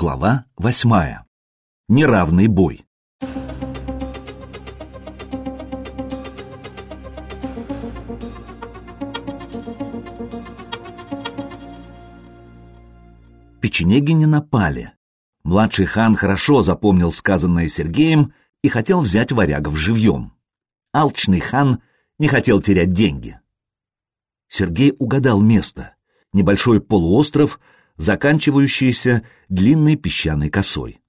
Глава восьмая. Неравный бой. Печенеги не напали. Младший хан хорошо запомнил сказанное Сергеем и хотел взять варягов живьем. Алчный хан не хотел терять деньги. Сергей угадал место. Небольшой полуостров — заканчивающаяся длинной песчаной косой.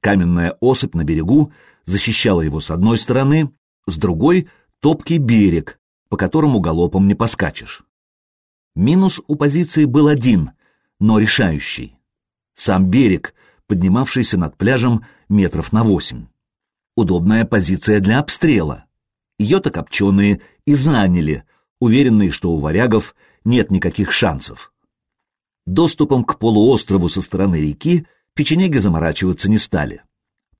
Каменная осыпь на берегу защищала его с одной стороны, с другой — топкий берег, по которому галопом не поскачешь. Минус у позиции был один, но решающий. Сам берег, поднимавшийся над пляжем метров на восемь. Удобная позиция для обстрела. Ее-то копченые и заняли, уверенные, что у варягов нет никаких шансов. Доступом к полуострову со стороны реки печенеги заморачиваться не стали.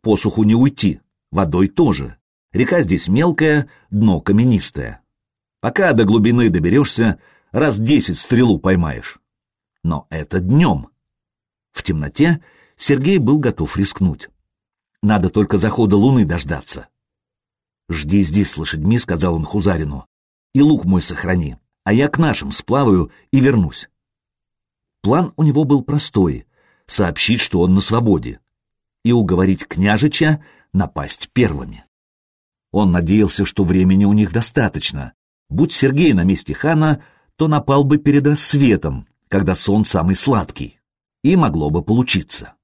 Посуху не уйти, водой тоже. Река здесь мелкая, дно каменистое. Пока до глубины доберешься, раз десять стрелу поймаешь. Но это днем. В темноте Сергей был готов рискнуть. Надо только захода луны дождаться. «Жди здесь с лошадьми», — сказал он Хузарину, — «и лук мой сохрани, а я к нашим сплаваю и вернусь». План у него был простой — сообщить, что он на свободе, и уговорить княжича напасть первыми. Он надеялся, что времени у них достаточно. Будь Сергей на месте хана, то напал бы перед рассветом, когда сон самый сладкий, и могло бы получиться.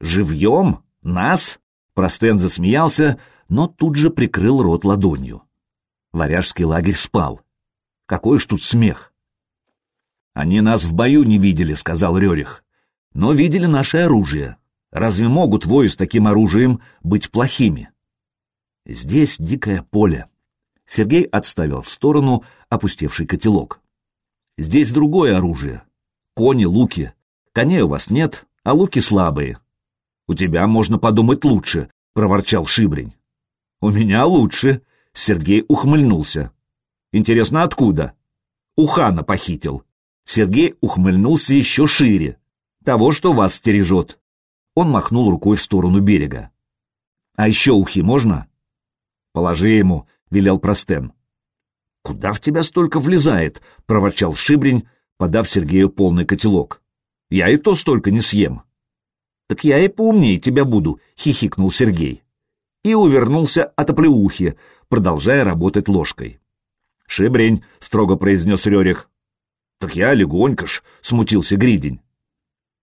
«Живьем? Нас?» Простен засмеялся, но тут же прикрыл рот ладонью. Варяжский лагерь спал. Какой ж тут смех! «Они нас в бою не видели», — сказал Рерих. «Но видели наше оружие. Разве могут вои с таким оружием быть плохими?» Здесь дикое поле. Сергей отставил в сторону опустевший котелок. «Здесь другое оружие. Кони, луки. Коней у вас нет, а луки слабые. У тебя, можно подумать, лучше», — проворчал Шибрень. «У меня лучше», — Сергей ухмыльнулся. «Интересно, откуда?» «У хана похитил», Сергей ухмыльнулся еще шире. «Того, что вас стережет». Он махнул рукой в сторону берега. «А еще ухи можно?» «Положи ему», — велел Простен. «Куда в тебя столько влезает?» — проворчал Шибрень, подав Сергею полный котелок. «Я и то столько не съем». «Так я и поумнее тебя буду», — хихикнул Сергей. И увернулся от оплеухи, продолжая работать ложкой. «Шибрень», — строго произнес Рерих, «Так я легонько ж», — смутился Гридень.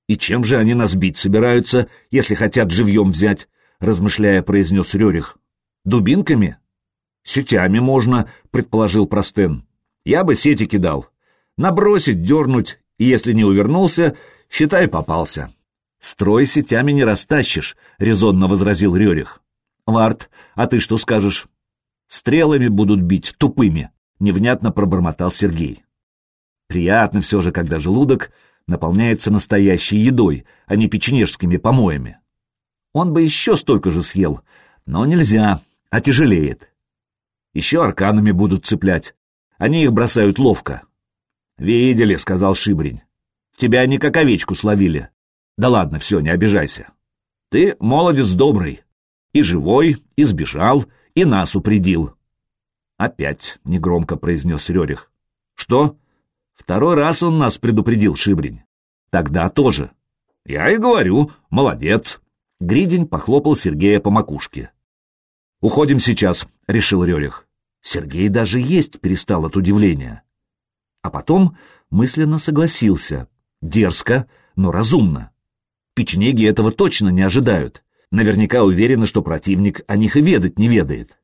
«И чем же они нас бить собираются, если хотят живьем взять?» — размышляя, произнес Рерих. «Дубинками?» «Сетями можно», — предположил Простен. «Я бы сети кидал. Набросить, дернуть, и если не увернулся, считай, попался». «Строй сетями не растащишь», — резонно возразил Рерих. «Варт, а ты что скажешь?» «Стрелами будут бить, тупыми», — невнятно пробормотал Сергей. Приятно все же, когда желудок наполняется настоящей едой, а не печенежскими помоями. Он бы еще столько же съел, но нельзя, а тяжелеет. Еще арканами будут цеплять. Они их бросают ловко. «Видели», — сказал Шибрень. «Тебя они как овечку словили. Да ладно, все, не обижайся. Ты молодец добрый. И живой, и сбежал, и нас упредил». «Опять», — негромко произнес Рерих. «Что?» Второй раз он нас предупредил, Шибрень. Тогда тоже. Я и говорю, молодец. Гридень похлопал Сергея по макушке. «Уходим сейчас», — решил Рерих. Сергей даже есть перестал от удивления. А потом мысленно согласился. Дерзко, но разумно. Печенеги этого точно не ожидают. Наверняка уверены, что противник о них и ведать не ведает.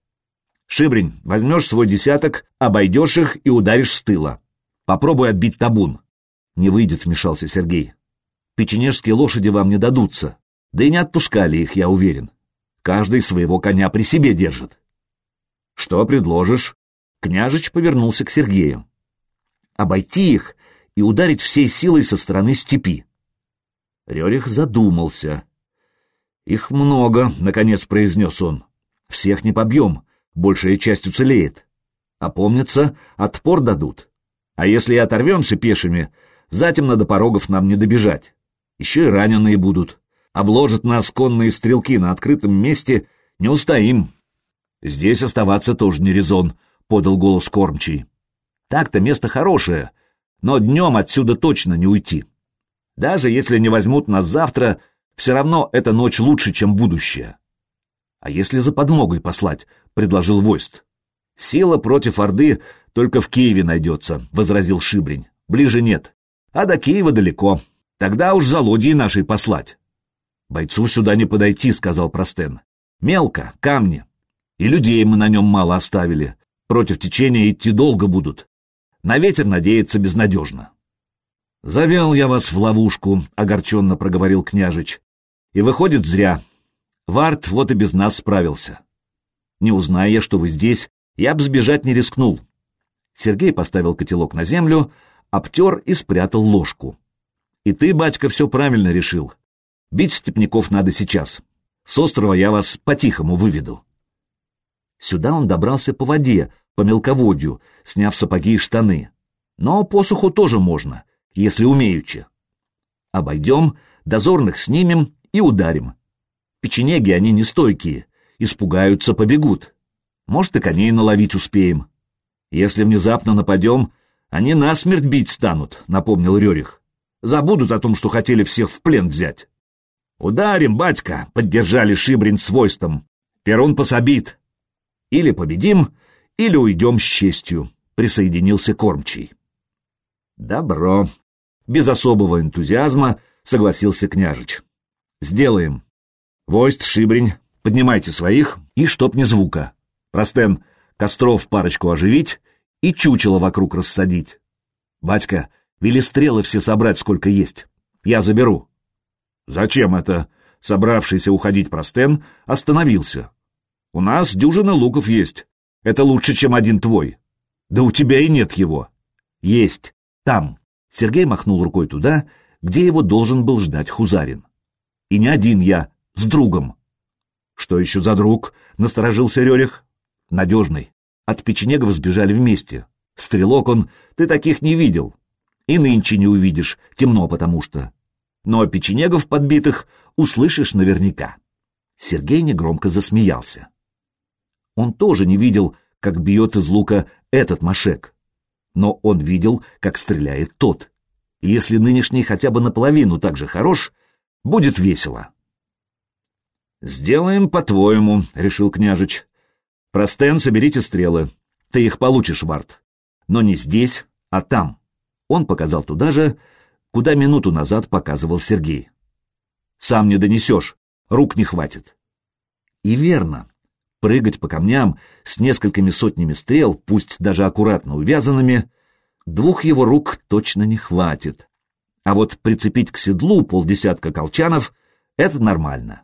«Шибрень, возьмешь свой десяток, обойдешь их и ударишь с тыла. Попробуй отбить табун. Не выйдет, вмешался Сергей. Печенежские лошади вам не дадутся. Да и не отпускали их, я уверен. Каждый своего коня при себе держит. Что предложишь? Княжич повернулся к Сергею. Обойти их и ударить всей силой со стороны степи. Рерих задумался. «Их много», — наконец произнес он. «Всех не побьем, большая часть уцелеет. А помнится, отпор дадут. А если и оторвемся пешими, затем до порогов нам не добежать. Еще и раненые будут. Обложат нас конные стрелки на открытом месте, не устоим. Здесь оставаться тоже не резон, — подал голос кормчий. Так-то место хорошее, но днем отсюда точно не уйти. Даже если не возьмут нас завтра, все равно эта ночь лучше, чем будущее. А если за подмогой послать, — предложил Войст. Сила против Орды только в Киеве найдется, — возразил Шибрень. Ближе нет. А до Киева далеко. Тогда уж за нашей послать. Бойцу сюда не подойти, — сказал Простен. Мелко, камни. И людей мы на нем мало оставили. Против течения идти долго будут. На ветер надеяться безнадежно. «Завел я вас в ловушку», — огорченно проговорил княжич. «И выходит зря. Варт вот и без нас справился. Не узная я, что вы здесь, я б сбежать не рискнул». Сергей поставил котелок на землю, обтер и спрятал ложку. «И ты, батька, все правильно решил. Бить степняков надо сейчас. С острова я вас по-тихому выведу». Сюда он добрался по воде, по мелководью, сняв сапоги и штаны. Но посуху тоже можно — если умеючи. Обойдем, дозорных снимем и ударим. Печенеги они нестойкие, испугаются, побегут. Может, и коней наловить успеем. Если внезапно нападем, они насмерть бить станут, напомнил Рерих. Забудут о том, что хотели всех в плен взять. «Ударим, батька!» — поддержали Шибрин с войстом. «Перун пособит!» «Или победим, или уйдем с честью», — присоединился Кормчий. «Добро», без особого энтузиазма согласился княжич. «Сделаем. Войст, Шибрень, поднимайте своих, и чтоб ни звука. Простен, костров парочку оживить и чучело вокруг рассадить. Батька, вели стрелы все собрать, сколько есть. Я заберу». «Зачем это?» Собравшийся уходить Простен остановился. «У нас дюжина луков есть. Это лучше, чем один твой. Да у тебя и нет его. Есть. Там». Сергей махнул рукой туда, где его должен был ждать Хузарин. «И не один я, с другом». «Что еще за друг?» — насторожился Рерих. «Надежный. От печенегов сбежали вместе. Стрелок он, ты таких не видел. И нынче не увидишь, темно потому что. Но печенегов подбитых услышишь наверняка». Сергей негромко засмеялся. Он тоже не видел, как бьет из лука этот машек но он видел, как стреляет тот. И если нынешний хотя бы наполовину так же хорош, будет весело. «Сделаем по-твоему», — решил княжич. «Простен, соберите стрелы. Ты их получишь, Варт. Но не здесь, а там». Он показал туда же, куда минуту назад показывал Сергей. «Сам не донесешь, рук не хватит». И верно прыгать по камням с несколькими сотнями стрел, пусть даже аккуратно увязанными, двух его рук точно не хватит. А вот прицепить к седлу полдесятка колчанов — это нормально.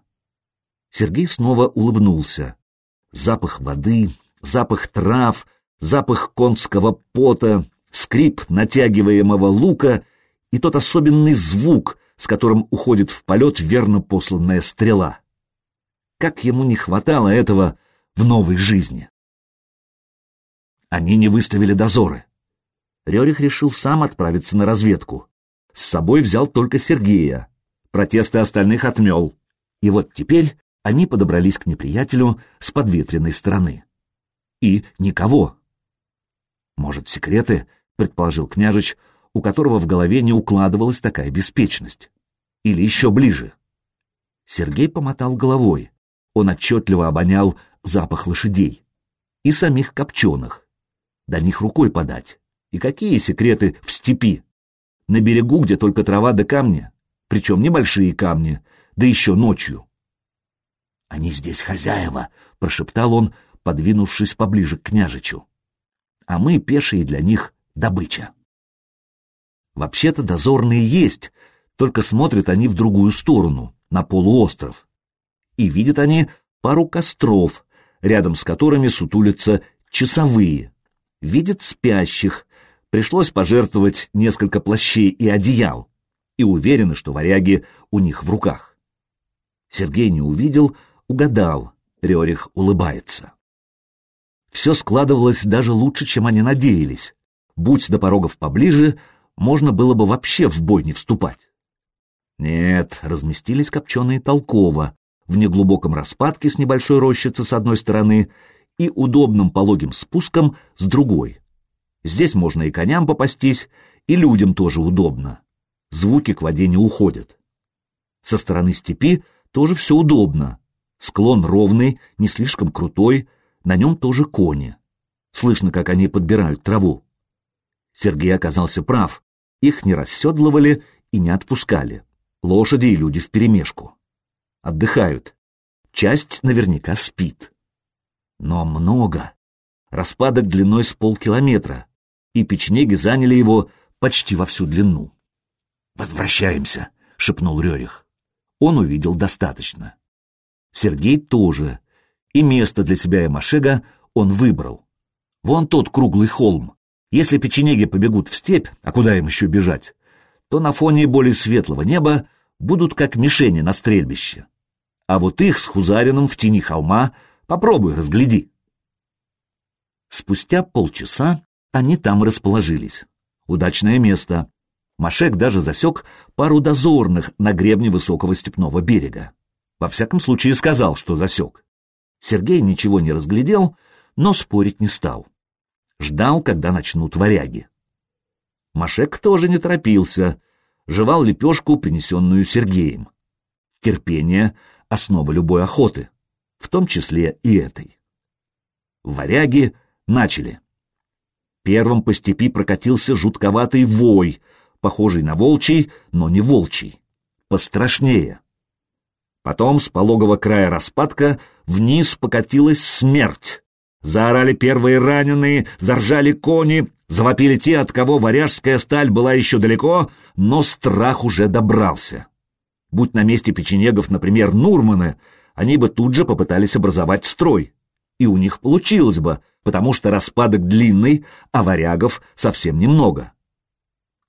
Сергей снова улыбнулся. Запах воды, запах трав, запах конского пота, скрип натягиваемого лука и тот особенный звук, с которым уходит в полет верно посланная стрела. Как ему не хватало этого в новой жизни. Они не выставили дозоры. Рерих решил сам отправиться на разведку. С собой взял только Сергея. Протесты остальных отмел. И вот теперь они подобрались к неприятелю с подветренной стороны. И никого. Может, секреты, предположил княжич, у которого в голове не укладывалась такая беспечность. Или еще ближе. Сергей помотал головой. Он отчетливо обонял запах лошадей. И самих копченых. До них рукой подать. И какие секреты в степи? На берегу, где только трава да камни. Причем небольшие камни, да еще ночью. «Они здесь хозяева», — прошептал он, подвинувшись поближе к княжичу. «А мы, пешие для них, добыча». Вообще-то дозорные есть, только смотрят они в другую сторону, на полуостров. И видят они пару костров, рядом с которыми сутулятся часовые. Видят спящих. Пришлось пожертвовать несколько плащей и одеял. И уверены, что варяги у них в руках. Сергей не увидел, угадал. Рерих улыбается. Все складывалось даже лучше, чем они надеялись. Будь до порогов поближе, можно было бы вообще в бой не вступать. Нет, разместились копченые толково, в неглубоком распадке с небольшой рощицы с одной стороны и удобным пологим спуском с другой. Здесь можно и коням попастись, и людям тоже удобно. Звуки к воде не уходят. Со стороны степи тоже все удобно. Склон ровный, не слишком крутой, на нем тоже кони. Слышно, как они подбирают траву. Сергей оказался прав. Их не расседлывали и не отпускали. Лошади и люди вперемешку. Отдыхают. Часть наверняка спит. Но много. Распадок длиной с полкилометра, и печенеги заняли его почти во всю длину. «Возвращаемся», — шепнул Рерих. Он увидел достаточно. Сергей тоже, и место для себя и Машега он выбрал. Вон тот круглый холм. Если печенеги побегут в степь, а куда им еще бежать, то на фоне более светлого неба будут как мишени на стрельбище. А вот их с Хузарином в тени холма попробуй разгляди. Спустя полчаса они там расположились. Удачное место. Машек даже засек пару дозорных на гребне высокого степного берега. Во всяком случае сказал, что засек. Сергей ничего не разглядел, но спорить не стал. Ждал, когда начнут варяги. Машек тоже не торопился, жевал лепешку, принесенную Сергеем. Терпение — основа любой охоты, в том числе и этой. Варяги начали. Первым по степи прокатился жутковатый вой, похожий на волчий, но не волчий, пострашнее. Потом с пологого края распадка вниз покатилась смерть. Заорали первые раненые, заржали кони, завопили те, от кого варяжская сталь была еще далеко, но страх уже добрался. Будь на месте печенегов, например, Нурманы, они бы тут же попытались образовать строй. И у них получилось бы, потому что распадок длинный, а варягов совсем немного.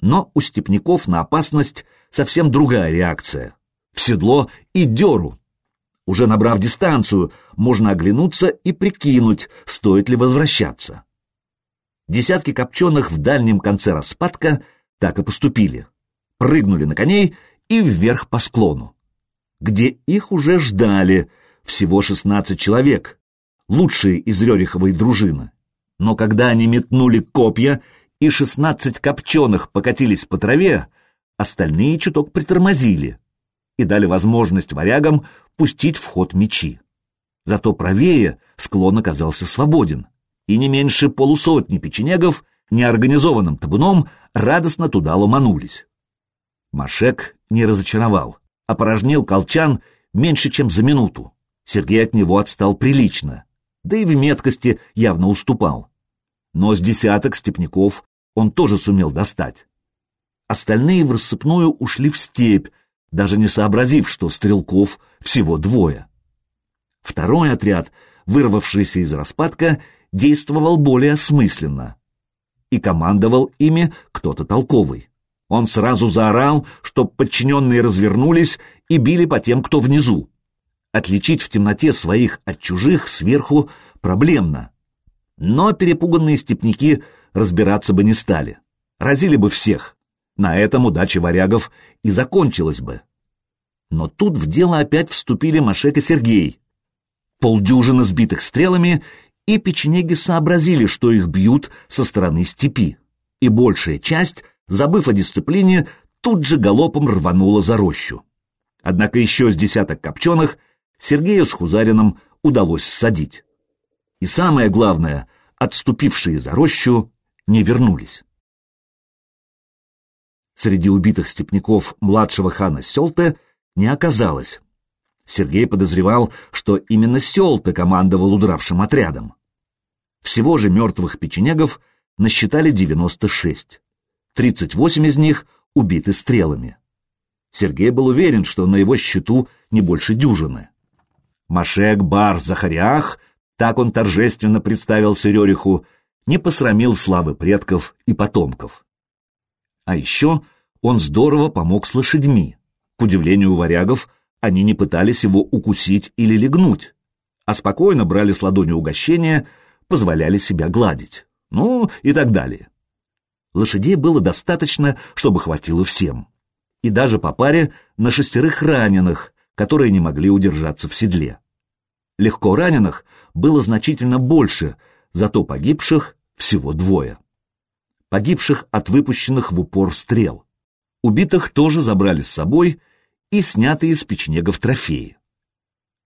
Но у степняков на опасность совсем другая реакция. В седло и деру. Уже набрав дистанцию, можно оглянуться и прикинуть, стоит ли возвращаться. Десятки копченых в дальнем конце распадка так и поступили. Прыгнули на коней и вверх по склону, где их уже ждали всего шестнадцать человек, лучшие из Рериховой дружины. Но когда они метнули копья, и шестнадцать копченых покатились по траве, остальные чуток притормозили и дали возможность варягам пустить в ход мечи. Зато правее склон оказался свободен, и не меньше полусотни печенегов неорганизованным табуном радостно туда ломанулись. Машек не разочаровал, опорожнил колчан меньше, чем за минуту. Сергей от него отстал прилично да и в меткости явно уступал. Но с десяток степняков он тоже сумел достать. Остальные в рассыпную ушли в степь, даже не сообразив, что стрелков всего двое. Второй отряд, вырвавшийся из распадка, действовал более осмысленно. И командовал ими кто-то толковый. Он сразу заорал, чтоб подчиненные развернулись и били по тем, кто внизу. Отличить в темноте своих от чужих сверху проблемно. Но перепуганные степняки разбираться бы не стали. Разили бы всех. На этом удача варягов и закончилась бы. Но тут в дело опять вступили Машек и Сергей. Полдюжины сбитых стрелами, и печенеги сообразили, что их бьют со стороны степи. И большая часть, забыв о дисциплине, тут же галопом рванула за рощу. Однако еще с десяток копченых — Сергею с Хузарином удалось ссадить. И самое главное, отступившие за рощу не вернулись. Среди убитых степняков младшего хана Селте не оказалось. Сергей подозревал, что именно Селте командовал удравшим отрядом. Всего же мертвых печенегов насчитали 96. 38 из них убиты стрелами. Сергей был уверен, что на его счету не больше дюжины. Машек Бар Захариах, так он торжественно представился Рериху, не посрамил славы предков и потомков. А еще он здорово помог с лошадьми. К удивлению варягов, они не пытались его укусить или легнуть, а спокойно брали с ладони угощения, позволяли себя гладить. Ну и так далее. Лошадей было достаточно, чтобы хватило всем. и даже по паре на шестерых раненых, которые не могли удержаться в седле. Легко раненых было значительно больше, зато погибших всего двое. Погибших от выпущенных в упор стрел. Убитых тоже забрали с собой и снятые из печенегов трофеи.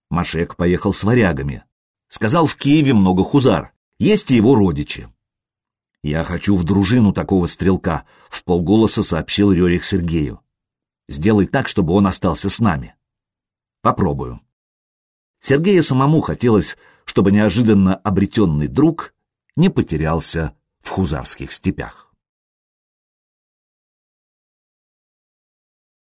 Машек поехал с варягами. Сказал, в Киеве много хузар, есть и его родичи. «Я хочу в дружину такого стрелка», — в полголоса сообщил Рерих Сергею. «Сделай так, чтобы он остался с нами». «Попробую». Сергею самому хотелось, чтобы неожиданно обретенный друг не потерялся хузарских степях.